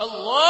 الله